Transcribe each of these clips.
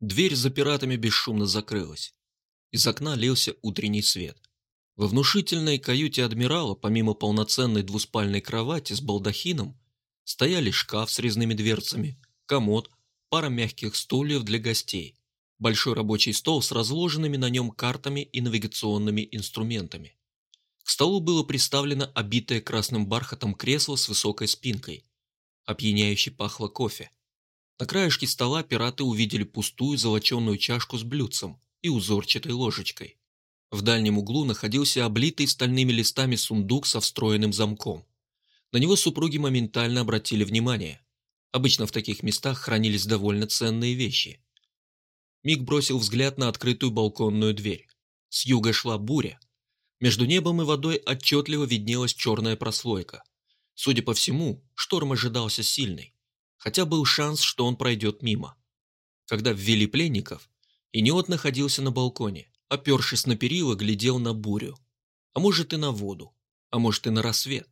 Дверь за пиратами бесшумно закрылась. Из окна лился утренний свет. Во внушительной каюте адмирала, помимо полноценной двуспальной кровати с балдахином, стояли шкаф с резными дверцами, комод, пара мягких стульев для гостей, большой рабочий стол с разложенными на нем картами и навигационными инструментами. К столу было приставлено обитое красным бархатом кресло с высокой спинкой. Опьяняюще пахло кофе. На краешке стола пираты увидели пустую золоченую чашку с блюдцем и узорчатой ложечкой. В дальнем углу находился облитый стальными листами сундук со встроенным замком. На него супруги моментально обратили внимание. Обычно в таких местах хранились довольно ценные вещи. Мик бросил взгляд на открытую балконную дверь. С юга шла буря. Между небом и водой отчетливо виднелась черная прослойка. Судя по всему, шторм ожидался сильный, хотя был шанс, что он пройдет мимо. Когда ввели пленников, Иниот находился на балконе, опершись на перила, глядел на бурю. А может и на воду, а может и на рассвет,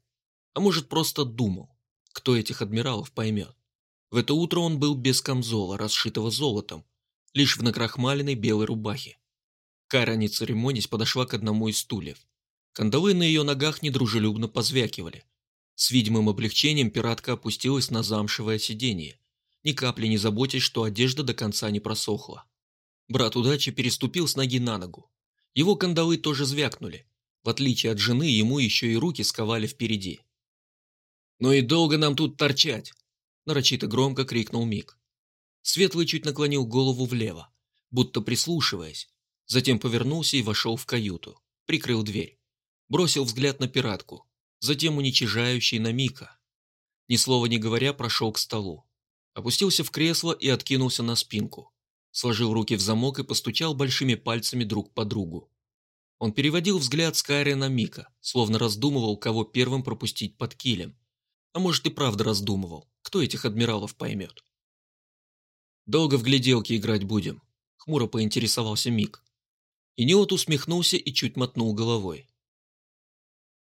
а может просто думал, кто этих адмиралов поймет. В это утро он был без камзола, расшитого золотом, лишь в накрахмаленной белой рубахе. Кайра, не церемонясь, подошла к одному из стульев. Кандалы на ее ногах недружелюбно позвякивали. С видимым облегчением пиратка опустилась на замшевое сиденье, ни капли не заботясь, что одежда до конца не просохла. Брат удачи переступил с ноги на ногу. Его кандалы тоже звякнули. В отличие от жены, ему еще и руки сковали впереди. «Ну и долго нам тут торчать!» нарочито громко крикнул Мик. Светлый чуть наклонил голову влево, будто прислушиваясь, затем повернулся и вошел в каюту, прикрыл дверь, бросил взгляд на пиратку, затем уничижающий на Мика. Ни слова не говоря, прошел к столу, опустился в кресло и откинулся на спинку, сложил руки в замок и постучал большими пальцами друг по другу. Он переводил взгляд с Кайры на Мика, словно раздумывал, кого первым пропустить под килем. А может и правда раздумывал, кто этих адмиралов поймет. «Долго в гляделки играть будем?» – хмуро поинтересовался Мик. И Неот усмехнулся и чуть мотнул головой.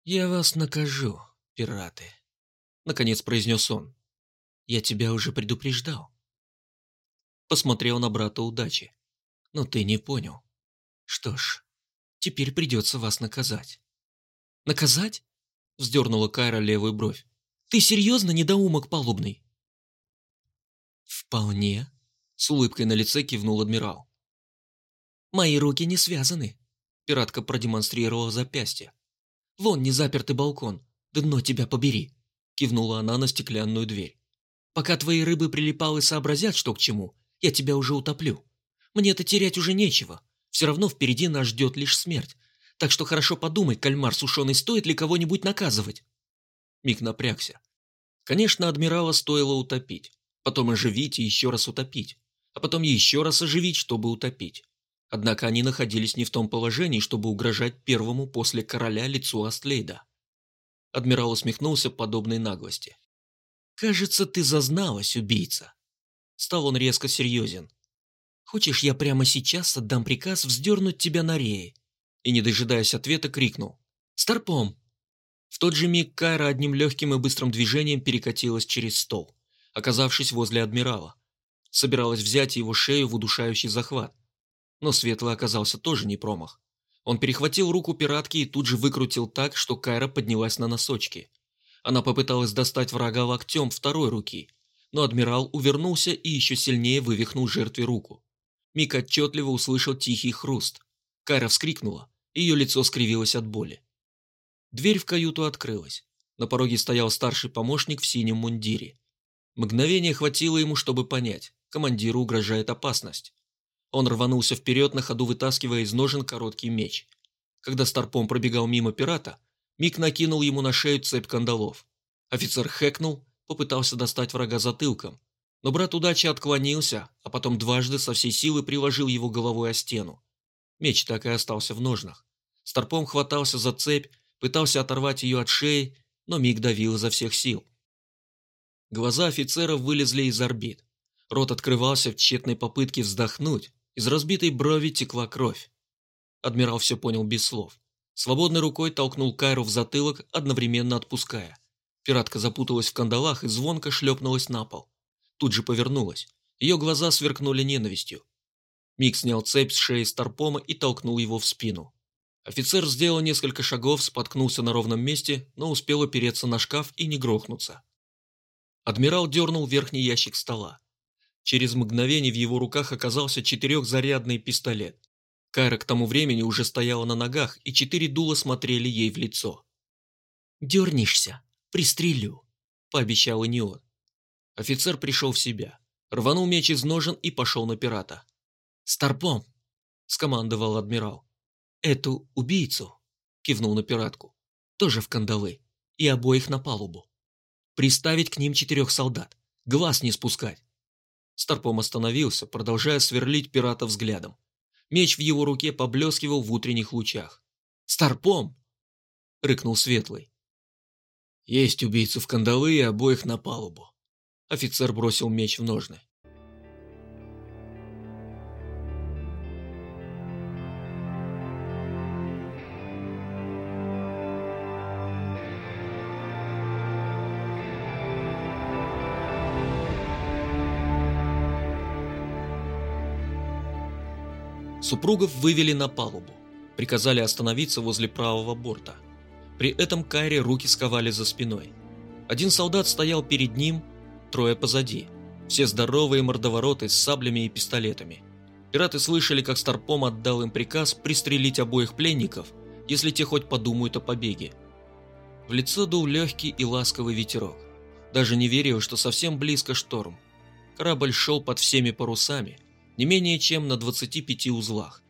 «Я вас накажу, пираты», – наконец произнес он. «Я тебя уже предупреждал». Посмотрел на брата удачи. «Но ты не понял. Что ж, теперь придется вас наказать». «Наказать?» – вздернула Кайра левую бровь. Ты серьезно недоумок палубный?» «Вполне», — с улыбкой на лице кивнул адмирал. «Мои руки не связаны», — пиратка продемонстрировала запястье. «Вон незапертый балкон, дно тебя побери», — кивнула она на стеклянную дверь. «Пока твои рыбы прилипалы сообразят, что к чему, я тебя уже утоплю. Мне-то терять уже нечего, все равно впереди нас ждет лишь смерть, так что хорошо подумай, кальмар сушеный, стоит ли кого-нибудь наказывать». Миг напрягся. Конечно, адмирала стоило утопить, потом оживить и еще раз утопить, а потом еще раз оживить, чтобы утопить. Однако они находились не в том положении, чтобы угрожать первому после короля лицу Астлейда. Адмирал усмехнулся подобной наглости. «Кажется, ты зазналась, убийца». Стал он резко серьезен. «Хочешь, я прямо сейчас отдам приказ вздернуть тебя на рее?» И, не дожидаясь ответа, крикнул. «Старпом!» В тот же миг Кайра одним легким и быстрым движением перекатилась через стол, оказавшись возле адмирала. Собиралась взять его шею в удушающий захват. Но Светлый оказался тоже не промах. Он перехватил руку пиратки и тут же выкрутил так, что Кайра поднялась на носочки. Она попыталась достать врага локтем второй руки, но адмирал увернулся и еще сильнее вывихнул жертве руку. Мик отчетливо услышал тихий хруст. Кайра вскрикнула, ее лицо скривилось от боли. Дверь в каюту открылась. На пороге стоял старший помощник в синем мундире. Мгновение хватило ему, чтобы понять, командиру угрожает опасность. Он рванулся вперед, на ходу вытаскивая из ножен короткий меч. Когда Старпом пробегал мимо пирата, Мик накинул ему на шею цепь кандалов. Офицер хэкнул, попытался достать врага затылком. Но брат удачи отклонился, а потом дважды со всей силы приложил его головой о стену. Меч так и остался в ножнах. Старпом хватался за цепь, пытался оторвать ее от шеи, но Миг давил изо всех сил. Глаза офицера вылезли из орбит. Рот открывался в тщетной попытке вздохнуть, из разбитой брови текла кровь. Адмирал все понял без слов. Свободной рукой толкнул Кайру в затылок, одновременно отпуская. Пиратка запуталась в кандалах и звонко шлепнулась на пол. Тут же повернулась. Ее глаза сверкнули ненавистью. Мик снял цепь с шеи Старпома и толкнул его в спину. Офицер сделал несколько шагов, споткнулся на ровном месте, но успел опереться на шкаф и не грохнуться. Адмирал дернул верхний ящик стола. Через мгновение в его руках оказался четырехзарядный пистолет. Кайра к тому времени уже стояла на ногах, и четыре дула смотрели ей в лицо. «Дернешься, пристрелю», – пообещал Инион. Офицер пришел в себя, рванул меч из ножен и пошел на пирата. «Старпом!» – скомандовал адмирал. «Эту убийцу!» – кивнул на пиратку. «Тоже в кандалы. И обоих на палубу. Приставить к ним четырех солдат. Глаз не спускать!» Старпом остановился, продолжая сверлить пирата взглядом. Меч в его руке поблескивал в утренних лучах. «Старпом!» – рыкнул Светлый. «Есть убийцу в кандалы и обоих на палубу». Офицер бросил меч в ножны. Супругов вывели на палубу. Приказали остановиться возле правого борта. При этом Кайре руки сковали за спиной. Один солдат стоял перед ним, трое позади. Все здоровые мордовороты с саблями и пистолетами. Пираты слышали, как Старпом отдал им приказ пристрелить обоих пленников, если те хоть подумают о побеге. В лицо дул легкий и ласковый ветерок. Даже не верил, что совсем близко шторм. Корабль шел под всеми парусами, не менее чем на 25 узлах.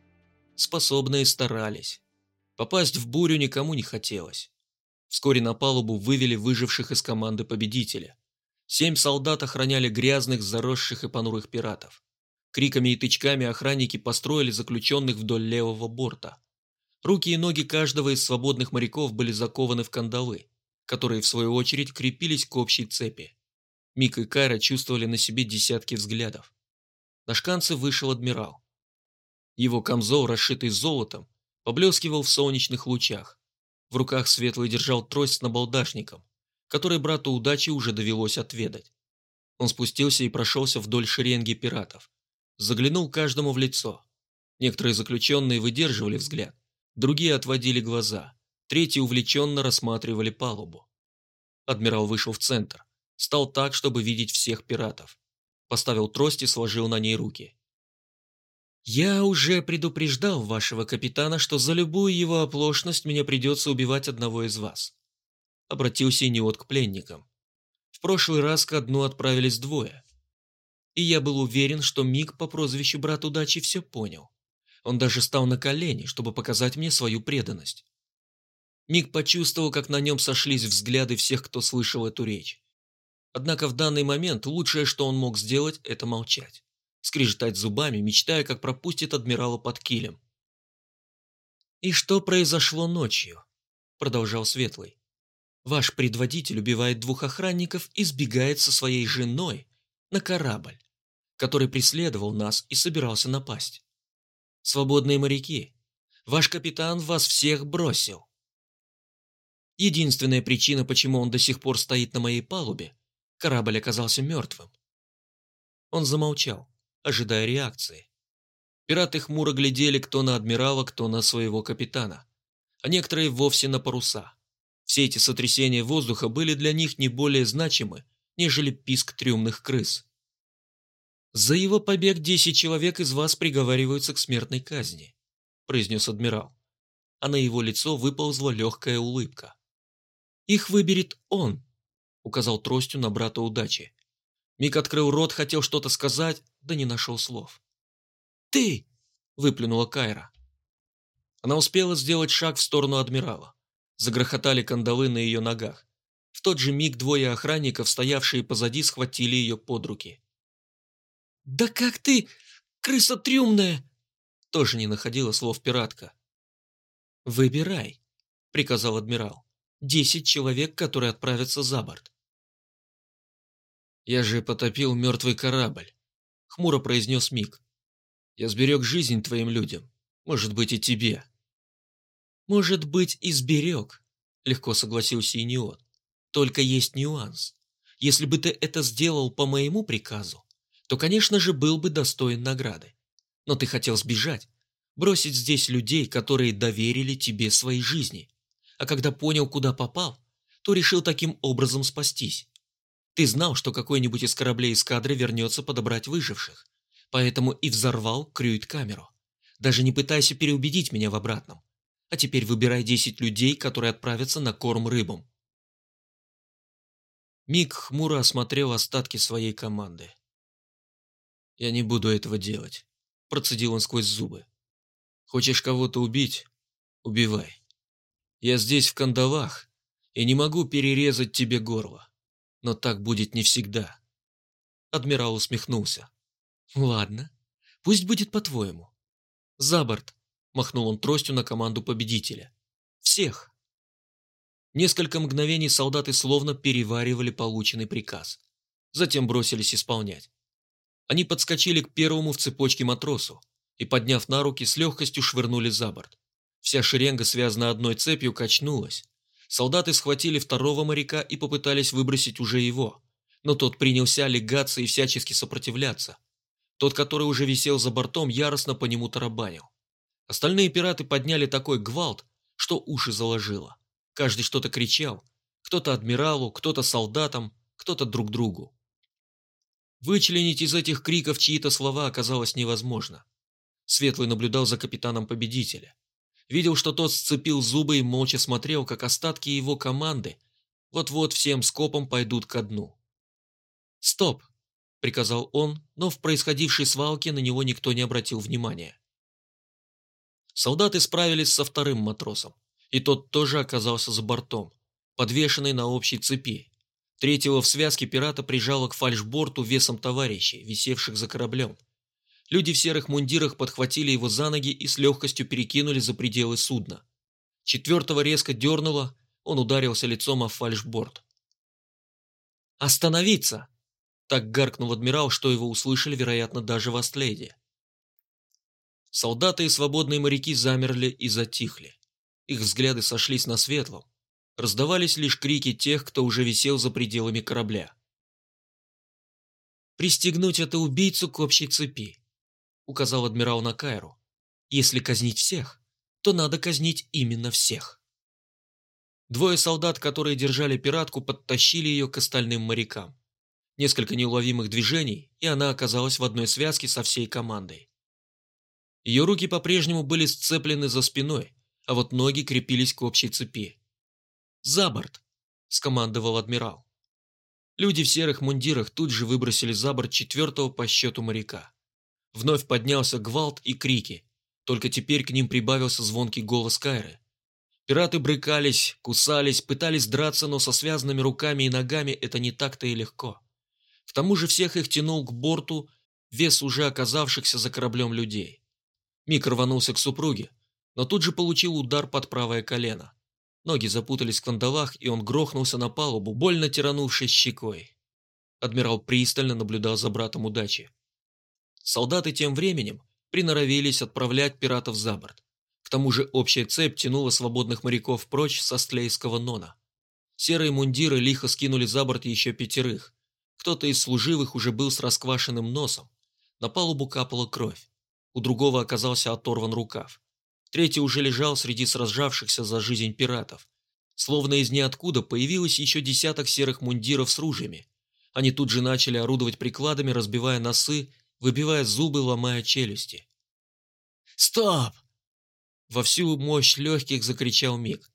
Способные старались. Попасть в бурю никому не хотелось. Вскоре на палубу вывели выживших из команды победителя. Семь солдат охраняли грязных, заросших и понурых пиратов. Криками и тычками охранники построили заключенных вдоль левого борта. Руки и ноги каждого из свободных моряков были закованы в кандалы, которые, в свою очередь, крепились к общей цепи. Мик и Кайра чувствовали на себе десятки взглядов. На шканце вышел адмирал. Его камзол, расшитый золотом, поблескивал в солнечных лучах. В руках Светлый держал трость с набалдашником, который брату удачи уже довелось отведать. Он спустился и прошелся вдоль шеренги пиратов. Заглянул каждому в лицо. Некоторые заключенные выдерживали взгляд, другие отводили глаза, третьи увлеченно рассматривали палубу. Адмирал вышел в центр, стал так, чтобы видеть всех пиратов поставил трость и сложил на ней руки. «Я уже предупреждал вашего капитана, что за любую его оплошность мне придется убивать одного из вас», — обратился Неот к пленникам. «В прошлый раз ко дну отправились двое. И я был уверен, что Миг по прозвищу Брат Удачи все понял. Он даже стал на колени, чтобы показать мне свою преданность. Миг почувствовал, как на нем сошлись взгляды всех, кто слышал эту речь. Однако в данный момент лучшее, что он мог сделать, это молчать. Скрежетать зубами, мечтая, как пропустит адмирала под килем. «И что произошло ночью?» – продолжал Светлый. «Ваш предводитель убивает двух охранников и сбегает со своей женой на корабль, который преследовал нас и собирался напасть. Свободные моряки, ваш капитан вас всех бросил. Единственная причина, почему он до сих пор стоит на моей палубе – Корабль оказался мертвым. Он замолчал, ожидая реакции. Пираты хмуро глядели кто на адмирала, кто на своего капитана, а некоторые вовсе на паруса. Все эти сотрясения воздуха были для них не более значимы, нежели писк трюмных крыс. «За его побег десять человек из вас приговариваются к смертной казни», произнес адмирал, а на его лицо выползла легкая улыбка. «Их выберет он, указал тростью на брата удачи. Мик открыл рот, хотел что-то сказать, да не нашел слов. «Ты!» – выплюнула Кайра. Она успела сделать шаг в сторону адмирала. Загрохотали кандалы на ее ногах. В тот же миг двое охранников, стоявшие позади, схватили ее под руки. «Да как ты, крыса трюмная!» Тоже не находила слов пиратка. «Выбирай», — приказал адмирал. «Десять человек, которые отправятся за борт. «Я же потопил мертвый корабль», — хмуро произнес Мик. «Я сберег жизнь твоим людям. Может быть, и тебе». «Может быть, и сберег», — легко согласился Иниот. «Только есть нюанс. Если бы ты это сделал по моему приказу, то, конечно же, был бы достоин награды. Но ты хотел сбежать, бросить здесь людей, которые доверили тебе свои жизни. А когда понял, куда попал, то решил таким образом спастись. Ты знал, что какой-нибудь из кораблей эскадры вернется подобрать выживших, поэтому и взорвал крюит-камеру. Даже не пытайся переубедить меня в обратном. А теперь выбирай 10 людей, которые отправятся на корм рыбам. Мик хмуро осмотрел остатки своей команды. «Я не буду этого делать», – процедил он сквозь зубы. «Хочешь кого-то убить? Убивай. Я здесь в кандалах и не могу перерезать тебе горло. Но так будет не всегда». Адмирал усмехнулся. «Ладно, пусть будет по-твоему. За борт!» – махнул он тростью на команду победителя. «Всех!» Несколько мгновений солдаты словно переваривали полученный приказ. Затем бросились исполнять. Они подскочили к первому в цепочке матросу и, подняв на руки, с легкостью швырнули за борт. Вся шеренга, связанная одной цепью, качнулась. Солдаты схватили второго моряка и попытались выбросить уже его, но тот принялся легаться и всячески сопротивляться. Тот, который уже висел за бортом, яростно по нему тарабанил. Остальные пираты подняли такой гвалт, что уши заложило. Каждый что-то кричал. Кто-то адмиралу, кто-то солдатам, кто-то друг другу. Вычленить из этих криков чьи-то слова оказалось невозможно. Светлый наблюдал за капитаном победителя. Видел, что тот сцепил зубы и молча смотрел, как остатки его команды вот-вот всем скопом пойдут ко дну. «Стоп!» – приказал он, но в происходившей свалке на него никто не обратил внимания. Солдаты справились со вторым матросом и тот тоже оказался за бортом, подвешенный на общей цепи. Третьего в связке пирата прижало к фальшборту весом товарищей, висевших за кораблем. Люди в серых мундирах подхватили его за ноги и с легкостью перекинули за пределы судна. Четвертого резко дернуло, он ударился лицом о фальшборд. «Остановиться!» Так гаркнул адмирал, что его услышали, вероятно, даже в Астлейде. Солдаты и свободные моряки замерли и затихли. Их взгляды сошлись на светлом. Раздавались лишь крики тех, кто уже висел за пределами корабля. «Пристегнуть это убийцу к общей цепи», — указал адмирал на Кайру. «Если казнить всех, то надо казнить именно всех». Двое солдат, которые держали пиратку, подтащили ее к остальным морякам. Несколько неуловимых движений, и она оказалась в одной связке со всей командой. Ее руки по-прежнему были сцеплены за спиной, а вот ноги крепились к общей цепи. «За борт!» – скомандовал адмирал. Люди в серых мундирах тут же выбросили за борт четвертого по счету моряка. Вновь поднялся гвалт и крики, только теперь к ним прибавился звонкий голос Кайры. Пираты брыкались, кусались, пытались драться, но со связанными руками и ногами это не так-то и легко. К тому же всех их тянул к борту вес уже оказавшихся за кораблем людей. Мик рванулся к супруге, но тут же получил удар под правое колено. Ноги запутались в кандалах, и он грохнулся на палубу, больно тиранувшись щекой. Адмирал пристально наблюдал за братом удачи. Солдаты тем временем приноровились отправлять пиратов за борт. К тому же общая цепь тянула свободных моряков прочь со Стлейского нона. Серые мундиры лихо скинули за борт еще пятерых. Кто-то из служивых уже был с расквашенным носом. На палубу капала кровь. У другого оказался оторван рукав. Третий уже лежал среди сражавшихся за жизнь пиратов. Словно из ниоткуда появилось еще десяток серых мундиров с ружьями. Они тут же начали орудовать прикладами, разбивая носы, выбивая зубы, ломая челюсти. «Стоп!» Во всю мощь легких закричал Миг.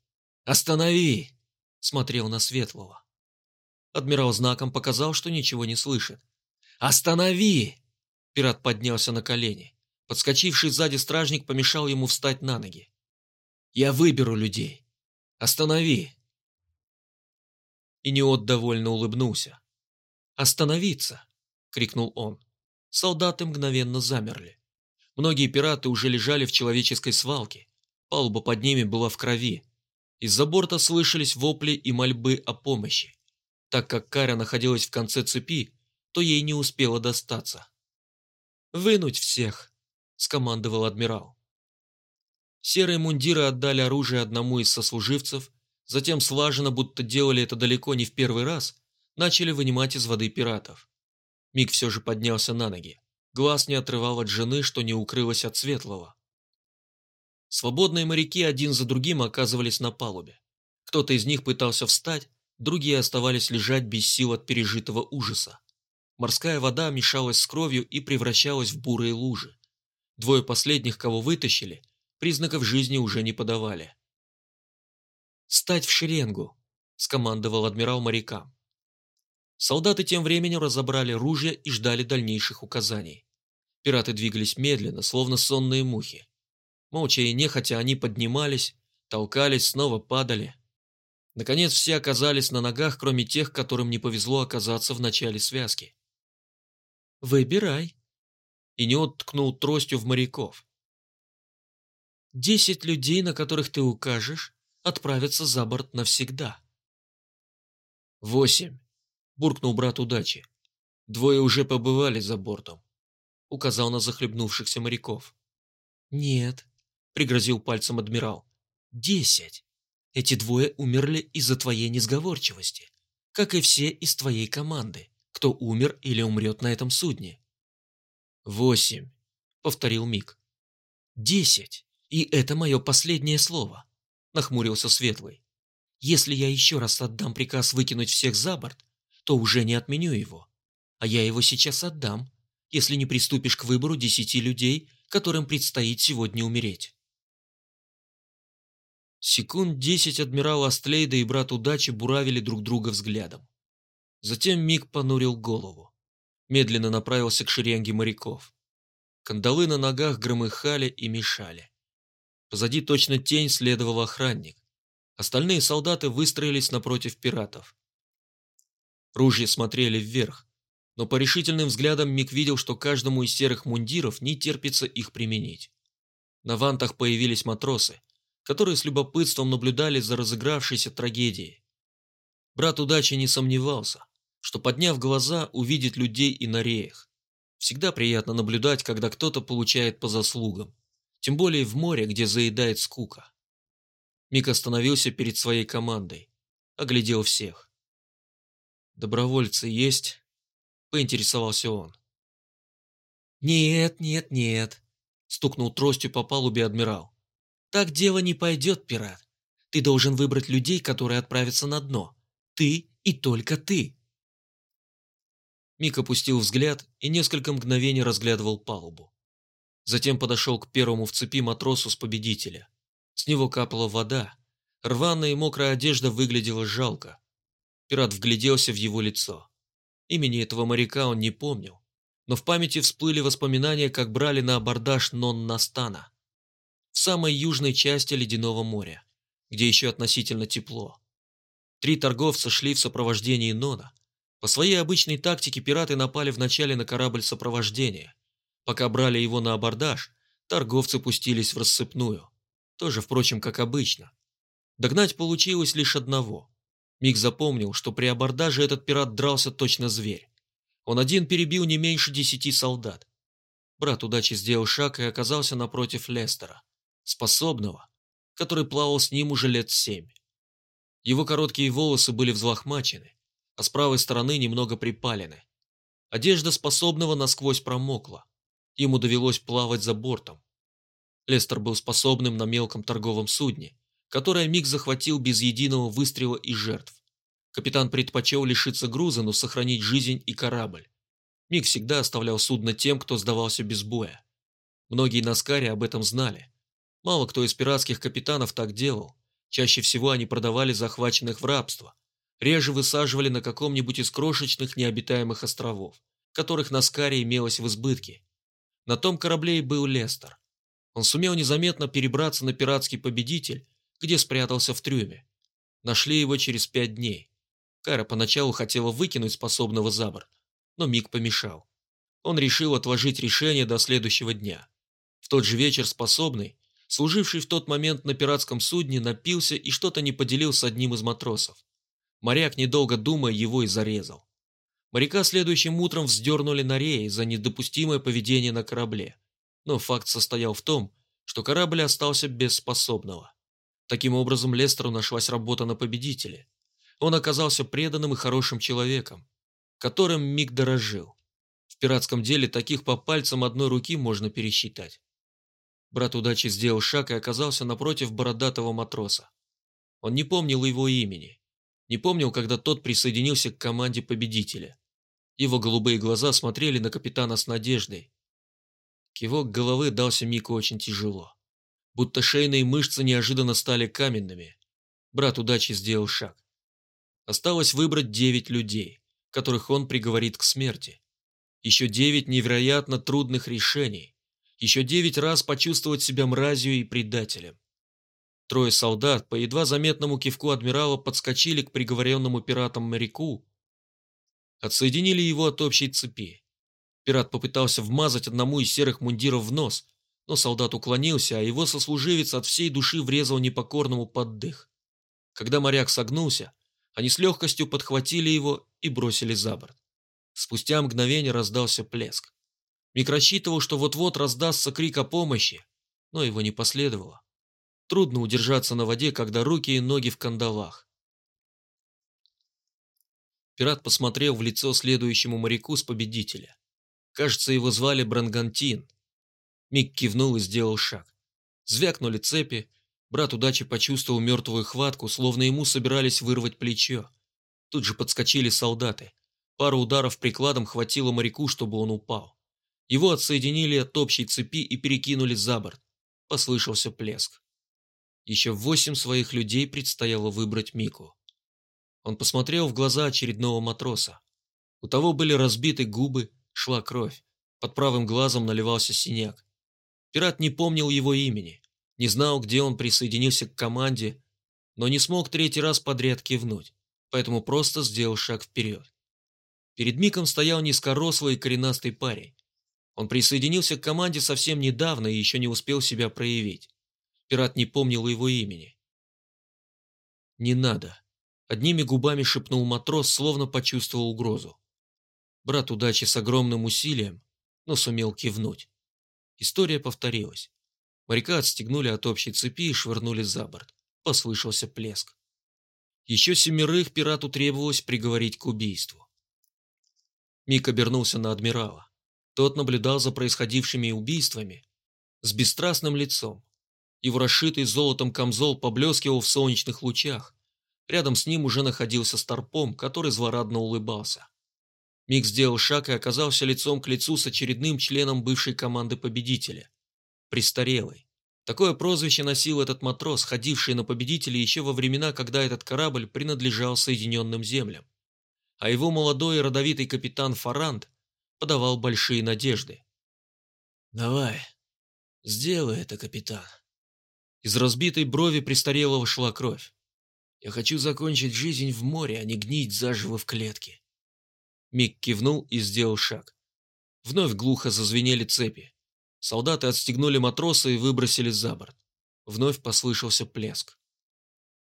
«Останови!» Смотрел на Светлого. Адмирал знаком показал, что ничего не слышит. «Останови!» Пират поднялся на колени. Подскочивший сзади стражник помешал ему встать на ноги. «Я выберу людей. Останови!» И Неот довольно улыбнулся. «Остановиться!» — крикнул он. Солдаты мгновенно замерли. Многие пираты уже лежали в человеческой свалке. Палуба под ними была в крови. Из-за борта слышались вопли и мольбы о помощи. Так как Каря находилась в конце цепи, то ей не успела достаться. «Вынуть всех!» скомандовал адмирал. Серые мундиры отдали оружие одному из сослуживцев, затем слаженно, будто делали это далеко не в первый раз, начали вынимать из воды пиратов. Миг все же поднялся на ноги. глаз не отрывал от жены, что не укрылась от светлого. Свободные моряки один за другим оказывались на палубе. Кто-то из них пытался встать, другие оставались лежать без сил от пережитого ужаса. Морская вода мешалась с кровью и превращалась в бурые лужи. Двое последних, кого вытащили, признаков жизни уже не подавали. «Стать в шеренгу!» – скомандовал адмирал морякам. Солдаты тем временем разобрали ружья и ждали дальнейших указаний. Пираты двигались медленно, словно сонные мухи. Молча и нехотя они поднимались, толкались, снова падали. Наконец все оказались на ногах, кроме тех, которым не повезло оказаться в начале связки. «Выбирай», и не ткнул тростью в моряков. «Десять людей, на которых ты укажешь, отправятся за борт навсегда». «Восемь», — буркнул брат удачи. «Двое уже побывали за бортом», — указал на захлебнувшихся моряков. «Нет», — пригрозил пальцем адмирал. «Десять. Эти двое умерли из-за твоей несговорчивости, как и все из твоей команды, кто умер или умрет на этом судне. «Восемь», — повторил Мик. «Десять, и это мое последнее слово», — нахмурился Светлый. «Если я еще раз отдам приказ выкинуть всех за борт, то уже не отменю его. А я его сейчас отдам, если не приступишь к выбору десяти людей, которым предстоит сегодня умереть». Секунд десять адмирал Астлейда и брат удачи буравили друг друга взглядом. Затем Мик понурил голову медленно направился к шеренге моряков. Кандалы на ногах громыхали и мешали. Позади точно тень следовал охранник. Остальные солдаты выстроились напротив пиратов. Ружья смотрели вверх, но по решительным взглядам Мик видел, что каждому из серых мундиров не терпится их применить. На вантах появились матросы, которые с любопытством наблюдали за разыгравшейся трагедией. Брат удачи не сомневался что, подняв глаза, увидит людей и на реях. Всегда приятно наблюдать, когда кто-то получает по заслугам. Тем более в море, где заедает скука. Мик остановился перед своей командой. Оглядел всех. «Добровольцы есть?» – поинтересовался он. «Нет, нет, нет», – стукнул тростью по палубе адмирал. «Так дело не пойдет, пират. Ты должен выбрать людей, которые отправятся на дно. Ты и только ты». Мик опустил взгляд и несколько мгновений разглядывал палубу. Затем подошел к первому в цепи матросу с победителя. С него капала вода. Рваная и мокрая одежда выглядела жалко. Пират вгляделся в его лицо. Имени этого моряка он не помнил, но в памяти всплыли воспоминания, как брали на абордаж Нон-Настана. В самой южной части Ледяного моря, где еще относительно тепло. Три торговца шли в сопровождении Нона, по своей обычной тактике пираты напали вначале на корабль сопровождения. Пока брали его на абордаж, торговцы пустились в рассыпную. Тоже, впрочем, как обычно. Догнать получилось лишь одного. Миг запомнил, что при абордаже этот пират дрался точно зверь. Он один перебил не меньше десяти солдат. Брат удачи сделал шаг и оказался напротив Лестера, способного, который плавал с ним уже лет семь. Его короткие волосы были взлохмачены, а с правой стороны немного припалены. Одежда способного насквозь промокла. Ему довелось плавать за бортом. Лестер был способным на мелком торговом судне, которое Миг захватил без единого выстрела и жертв. Капитан предпочел лишиться груза, но сохранить жизнь и корабль. Миг всегда оставлял судно тем, кто сдавался без боя. Многие на Скаре об этом знали. Мало кто из пиратских капитанов так делал. Чаще всего они продавали захваченных в рабство, реже высаживали на каком-нибудь из крошечных необитаемых островов, которых на Скаре имелось в избытке. На том корабле и был Лестер. Он сумел незаметно перебраться на пиратский победитель, где спрятался в трюме. Нашли его через пять дней. Кара поначалу хотела выкинуть способного за борт, но Миг помешал. Он решил отложить решение до следующего дня. В тот же вечер способный, служивший в тот момент на пиратском судне, напился и что-то не поделил с одним из матросов. Моряк, недолго думая, его и зарезал. Моряка следующим утром вздернули на рее за недопустимое поведение на корабле. Но факт состоял в том, что корабль остался без способного. Таким образом, Лестеру нашлась работа на победителе. Он оказался преданным и хорошим человеком, которым Миг дорожил. В пиратском деле таких по пальцам одной руки можно пересчитать. Брат удачи сделал шаг и оказался напротив бородатого матроса. Он не помнил его имени. Не помнил, когда тот присоединился к команде победителя. Его голубые глаза смотрели на капитана с надеждой. Кивок головы дался Мику очень тяжело. Будто шейные мышцы неожиданно стали каменными. Брат удачи сделал шаг. Осталось выбрать девять людей, которых он приговорит к смерти. Еще девять невероятно трудных решений. Еще девять раз почувствовать себя мразью и предателем. Трое солдат по едва заметному кивку адмирала подскочили к приговоренному пиратам моряку, отсоединили его от общей цепи. Пират попытался вмазать одному из серых мундиров в нос, но солдат уклонился, а его сослуживец от всей души врезал непокорному под дых. Когда моряк согнулся, они с легкостью подхватили его и бросили за борт. Спустя мгновение раздался плеск. Мик рассчитывал, что вот-вот раздастся крик о помощи, но его не последовало. Трудно удержаться на воде, когда руки и ноги в кандалах. Пират посмотрел в лицо следующему моряку с победителя. Кажется, его звали Брангантин. Мик кивнул и сделал шаг. Звякнули цепи. Брат удачи почувствовал мертвую хватку, словно ему собирались вырвать плечо. Тут же подскочили солдаты. Пару ударов прикладом хватило моряку, чтобы он упал. Его отсоединили от общей цепи и перекинули за борт. Послышался плеск. Еще восемь своих людей предстояло выбрать Мику. Он посмотрел в глаза очередного матроса. У того были разбиты губы, шла кровь. Под правым глазом наливался синяк. Пират не помнил его имени, не знал, где он присоединился к команде, но не смог третий раз подряд кивнуть, поэтому просто сделал шаг вперед. Перед Миком стоял низкорослый коренастый парень. Он присоединился к команде совсем недавно и еще не успел себя проявить. Пират не помнил его имени. «Не надо», — одними губами шепнул матрос, словно почувствовал угрозу. Брат удачи с огромным усилием, но сумел кивнуть. История повторилась. Моряка отстегнули от общей цепи и швырнули за борт. Послышался плеск. Еще семерых пирату требовалось приговорить к убийству. Мик обернулся на адмирала. Тот наблюдал за происходившими убийствами с бесстрастным лицом. Его расшитый золотом камзол поблескивал в солнечных лучах. Рядом с ним уже находился Старпом, который злорадно улыбался. Мик сделал шаг и оказался лицом к лицу с очередным членом бывшей команды победителя. Престарелый. Такое прозвище носил этот матрос, ходивший на победителей еще во времена, когда этот корабль принадлежал Соединенным Землям. А его молодой и родовитый капитан Фарант подавал большие надежды. «Давай, сделай это, капитан», из разбитой брови престарелого шла кровь. «Я хочу закончить жизнь в море, а не гнить заживо в клетке». Мик кивнул и сделал шаг. Вновь глухо зазвенели цепи. Солдаты отстегнули матроса и выбросили за борт. Вновь послышался плеск.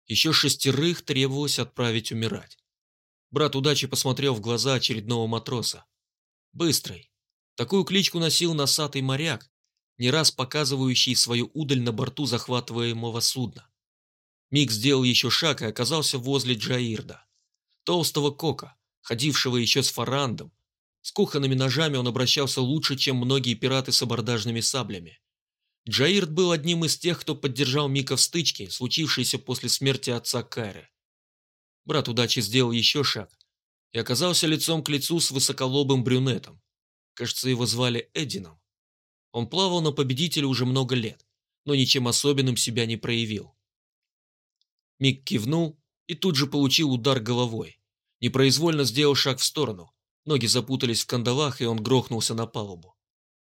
Еще шестерых требовалось отправить умирать. Брат удачи посмотрел в глаза очередного матроса. Быстрый. Такую кличку носил носатый моряк, не раз показывающий свою удаль на борту захватываемого судна. Мик сделал еще шаг и оказался возле Джаирда, толстого кока, ходившего еще с фарандом. С кухонными ножами он обращался лучше, чем многие пираты с абордажными саблями. Джаирд был одним из тех, кто поддержал Мика в стычке, случившейся после смерти отца Кайры. Брат удачи сделал еще шаг и оказался лицом к лицу с высоколобым брюнетом. Кажется, его звали Эдином. Он плавал на победителя уже много лет, но ничем особенным себя не проявил. Мик кивнул и тут же получил удар головой. Непроизвольно сделал шаг в сторону. Ноги запутались в кандалах, и он грохнулся на палубу.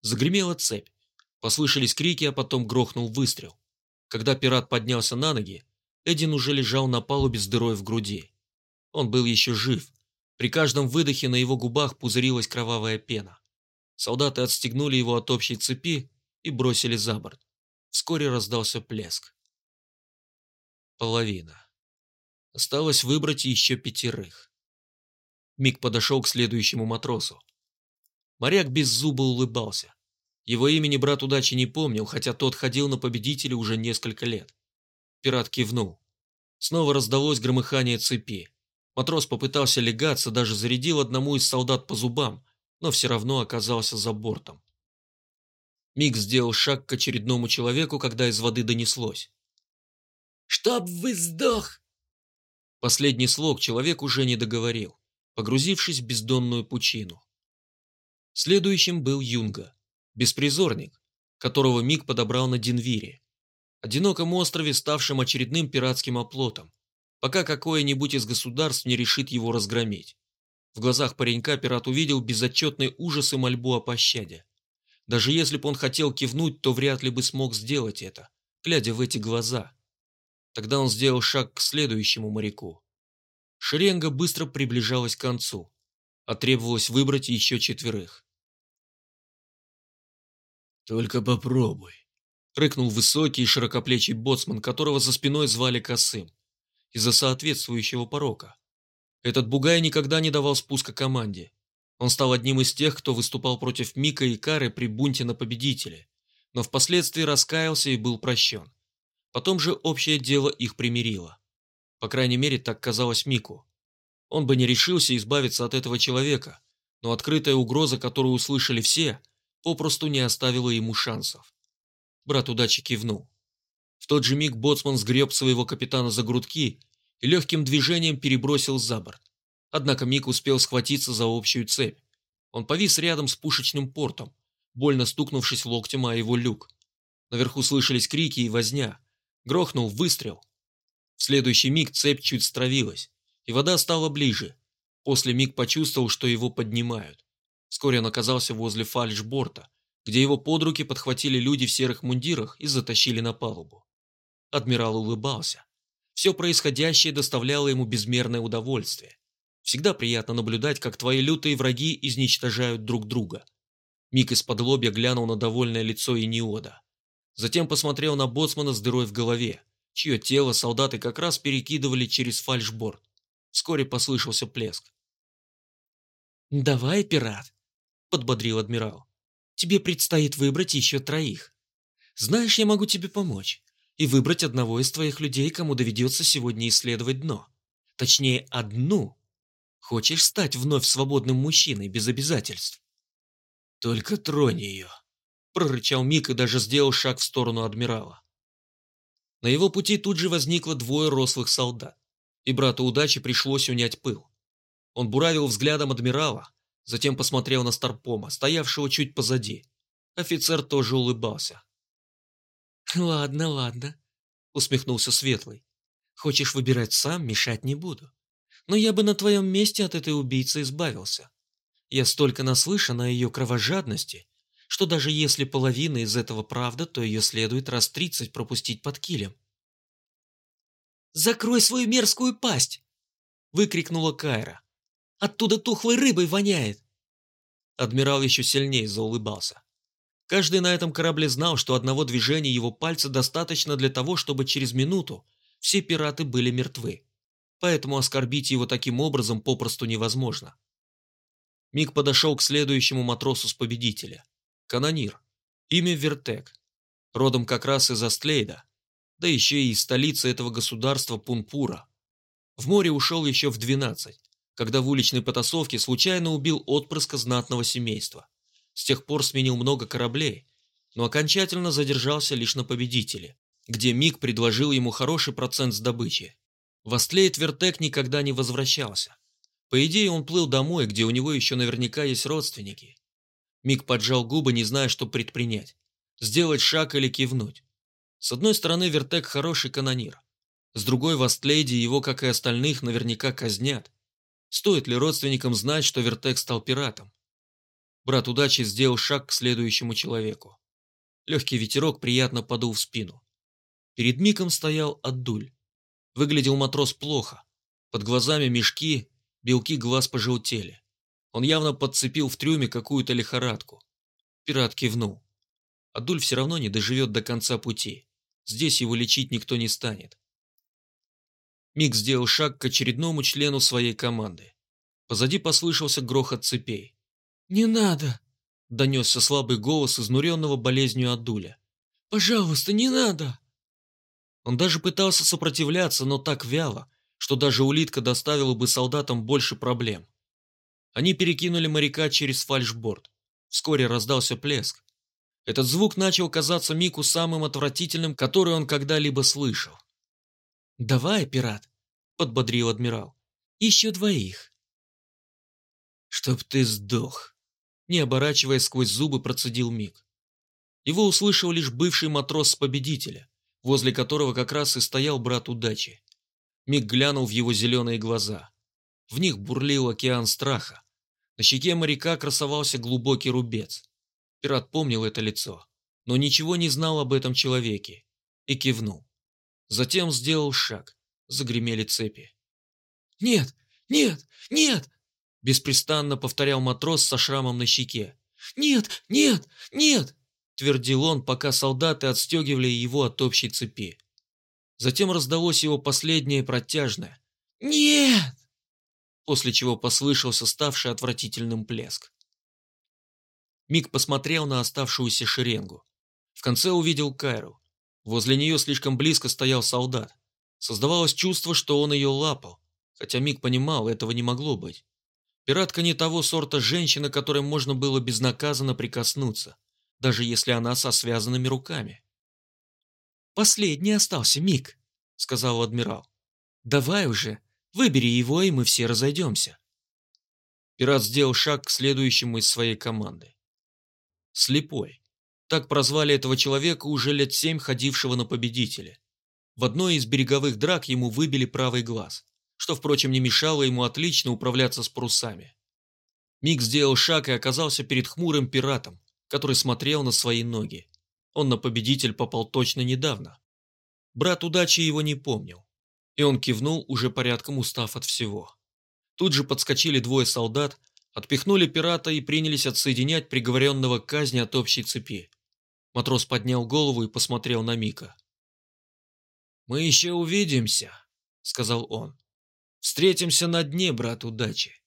Загремела цепь. Послышались крики, а потом грохнул выстрел. Когда пират поднялся на ноги, Эдин уже лежал на палубе с дырой в груди. Он был еще жив. При каждом выдохе на его губах пузырилась кровавая пена. Солдаты отстегнули его от общей цепи и бросили за борт. Вскоре раздался плеск. Половина. Осталось выбрать еще пятерых. Мик подошел к следующему матросу. Моряк без зуба улыбался. Его имени брат удачи не помнил, хотя тот ходил на победителя уже несколько лет. Пират кивнул. Снова раздалось громыхание цепи. Матрос попытался легаться, даже зарядил одному из солдат по зубам, но все равно оказался за бортом. Мик сделал шаг к очередному человеку, когда из воды донеслось. «Чтоб вы сдох!» Последний слог человек уже не договорил, погрузившись в бездонную пучину. Следующим был Юнга, беспризорник, которого Мик подобрал на Динвире, одиноком острове, ставшем очередным пиратским оплотом, пока какое-нибудь из государств не решит его разгромить. В глазах паренька пират увидел безотчетный ужас и мольбу о пощаде. Даже если бы он хотел кивнуть, то вряд ли бы смог сделать это, глядя в эти глаза. Тогда он сделал шаг к следующему моряку. Шеренга быстро приближалась к концу, а требовалось выбрать еще четверых. «Только попробуй», — рыкнул высокий и широкоплечий боцман, которого за спиной звали Косым, из-за соответствующего порока. Этот бугай никогда не давал спуска команде. Он стал одним из тех, кто выступал против Мика и Кары при бунте на победителе, но впоследствии раскаялся и был прощен. Потом же общее дело их примирило. По крайней мере, так казалось Мику. Он бы не решился избавиться от этого человека, но открытая угроза, которую услышали все, попросту не оставила ему шансов. Брат удачи кивнул. В тот же миг боцман сгреб своего капитана за грудки и легким движением перебросил за борт. Однако Мик успел схватиться за общую цепь. Он повис рядом с пушечным портом, больно стукнувшись локтем о его люк. Наверху слышались крики и возня. Грохнул выстрел. В следующий миг цепь чуть стравилась, и вода стала ближе. После Мик почувствовал, что его поднимают. Вскоре он оказался возле фальшборта, где его под руки подхватили люди в серых мундирах и затащили на палубу. Адмирал улыбался. Все происходящее доставляло ему безмерное удовольствие. Всегда приятно наблюдать, как твои лютые враги изничтожают друг друга. Мик из-под лобья глянул на довольное лицо Иниода. Затем посмотрел на боцмана с дырой в голове, чье тело солдаты как раз перекидывали через фальшборд. Вскоре послышался плеск. «Давай, пират», — подбодрил адмирал. «Тебе предстоит выбрать еще троих. Знаешь, я могу тебе помочь и выбрать одного из твоих людей, кому доведется сегодня исследовать дно. Точнее, одну. Хочешь стать вновь свободным мужчиной без обязательств? Только тронь ее, прорычал Мик и даже сделал шаг в сторону адмирала. На его пути тут же возникло двое рослых солдат, и брату удачи пришлось унять пыл. Он буравил взглядом адмирала, затем посмотрел на Старпома, стоявшего чуть позади. Офицер тоже улыбался. «Ладно, ладно», — усмехнулся Светлый. «Хочешь выбирать сам, мешать не буду. Но я бы на твоем месте от этой убийцы избавился. Я столько наслышан о ее кровожадности, что даже если половина из этого правда, то ее следует раз тридцать пропустить под килем». «Закрой свою мерзкую пасть!» — выкрикнула Кайра. «Оттуда тухлой рыбой воняет!» Адмирал еще сильнее заулыбался. Каждый на этом корабле знал, что одного движения его пальца достаточно для того, чтобы через минуту все пираты были мертвы. Поэтому оскорбить его таким образом попросту невозможно. Миг подошел к следующему матросу с победителя. Канонир. Имя Вертек. Родом как раз из Астлейда. Да еще и из столицы этого государства Пунпура. В море ушел еще в 12, когда в уличной потасовке случайно убил отпрыска знатного семейства. С тех пор сменил много кораблей, но окончательно задержался лишь на победителе, где Мик предложил ему хороший процент с добычи. В Астлейт Вертек никогда не возвращался. По идее, он плыл домой, где у него еще наверняка есть родственники. Мик поджал губы, не зная, что предпринять. Сделать шаг или кивнуть. С одной стороны, Вертек хороший канонир. С другой, в Астлейде его, как и остальных, наверняка казнят. Стоит ли родственникам знать, что Вертек стал пиратом? Брат удачи сделал шаг к следующему человеку. Легкий ветерок приятно подул в спину. Перед Миком стоял Аддуль. Выглядел матрос плохо. Под глазами мешки, белки глаз пожелтели. Он явно подцепил в трюме какую-то лихорадку. Пират кивнул. Адуль все равно не доживет до конца пути. Здесь его лечить никто не станет. Мик сделал шаг к очередному члену своей команды. Позади послышался грохот цепей. «Не надо!» – донесся слабый голос изнуренного болезнью Адуля. «Пожалуйста, не надо!» Он даже пытался сопротивляться, но так вяло, что даже улитка доставила бы солдатам больше проблем. Они перекинули моряка через фальшборд. Вскоре раздался плеск. Этот звук начал казаться Мику самым отвратительным, который он когда-либо слышал. «Давай, пират», — подбодрил адмирал. «Еще двоих». «Чтоб ты сдох», — не оборачиваясь сквозь зубы, процедил Мик. Его услышал лишь бывший матрос с победителя, возле которого как раз и стоял брат удачи. Мик глянул в его зеленые глаза. В них бурлил океан страха. На щеке моряка красовался глубокий рубец. Пират помнил это лицо, но ничего не знал об этом человеке и кивнул. Затем сделал шаг. Загремели цепи. «Нет! Нет! Нет!» Беспрестанно повторял матрос со шрамом на щеке. «Нет! Нет! Нет!» Твердил он, пока солдаты отстегивали его от общей цепи. Затем раздалось его последнее протяжное «Нет!» После чего послышался ставший отвратительным плеск. Мик посмотрел на оставшуюся шеренгу. В конце увидел Кайру. Возле нее слишком близко стоял солдат. Создавалось чувство, что он ее лапал, хотя Мик понимал, этого не могло быть. Пиратка не того сорта женщина, которой можно было безнаказанно прикоснуться, даже если она со связанными руками. «Последний остался, Мик», — сказал адмирал. «Давай уже, выбери его, и мы все разойдемся». Пират сделал шаг к следующему из своей команды. Слепой. Так прозвали этого человека уже лет семь ходившего на победителя. В одной из береговых драк ему выбили правый глаз, что, впрочем, не мешало ему отлично управляться с парусами. Мик сделал шаг и оказался перед хмурым пиратом, который смотрел на свои ноги. Он на победитель попал точно недавно. Брат удачи его не помнил, и он кивнул, уже порядком устав от всего. Тут же подскочили двое солдат, отпихнули пирата и принялись отсоединять приговоренного к казни от общей цепи. Матрос поднял голову и посмотрел на Мика. «Мы еще увидимся», — сказал он. «Встретимся на дне, брат удачи».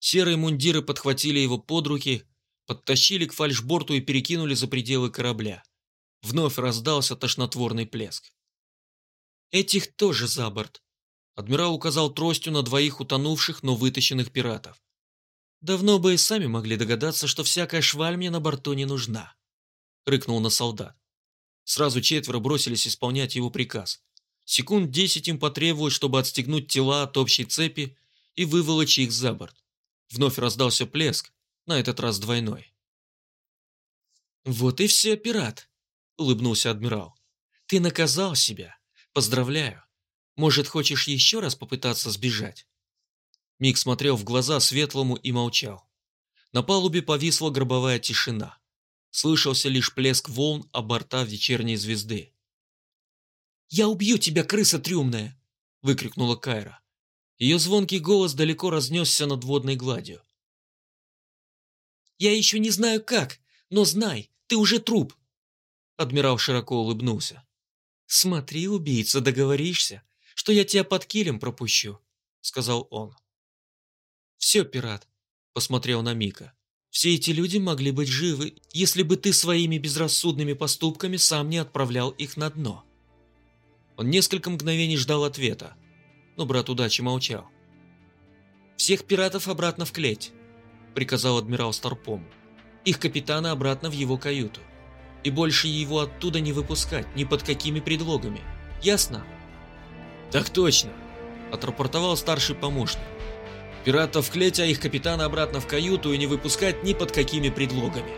Серые мундиры подхватили его под руки, подтащили к фальшборту и перекинули за пределы корабля. Вновь раздался тошнотворный плеск. «Этих тоже за борт», — адмирал указал тростью на двоих утонувших, но вытащенных пиратов. «Давно бы и сами могли догадаться, что всякая шваль мне на борту не нужна» рыкнул на солдат. Сразу четверо бросились исполнять его приказ. Секунд десять им потребовалось, чтобы отстегнуть тела от общей цепи и выволочь их за борт. Вновь раздался плеск, на этот раз двойной. «Вот и все, пират», — улыбнулся адмирал. «Ты наказал себя. Поздравляю. Может, хочешь еще раз попытаться сбежать?» Мик смотрел в глаза светлому и молчал. На палубе повисла гробовая тишина слышался лишь плеск волн о борта вечерней звезды. «Я убью тебя, крыса трюмная!» – выкрикнула Кайра. Ее звонкий голос далеко разнесся над водной гладью. «Я еще не знаю как, но знай, ты уже труп!» Адмирал широко улыбнулся. «Смотри, убийца, договоришься, что я тебя под килем пропущу», — сказал он. «Все, пират», — посмотрел на Мика. Все эти люди могли быть живы, если бы ты своими безрассудными поступками сам не отправлял их на дно. Он несколько мгновений ждал ответа, но брат удачи молчал. «Всех пиратов обратно в клеть», — приказал адмирал Старпому. «Их капитана обратно в его каюту. И больше его оттуда не выпускать ни под какими предлогами. Ясно?» «Так точно», — отрапортовал старший помощник. Пиратов клеть, а их капитана обратно в каюту и не выпускать ни под какими предлогами.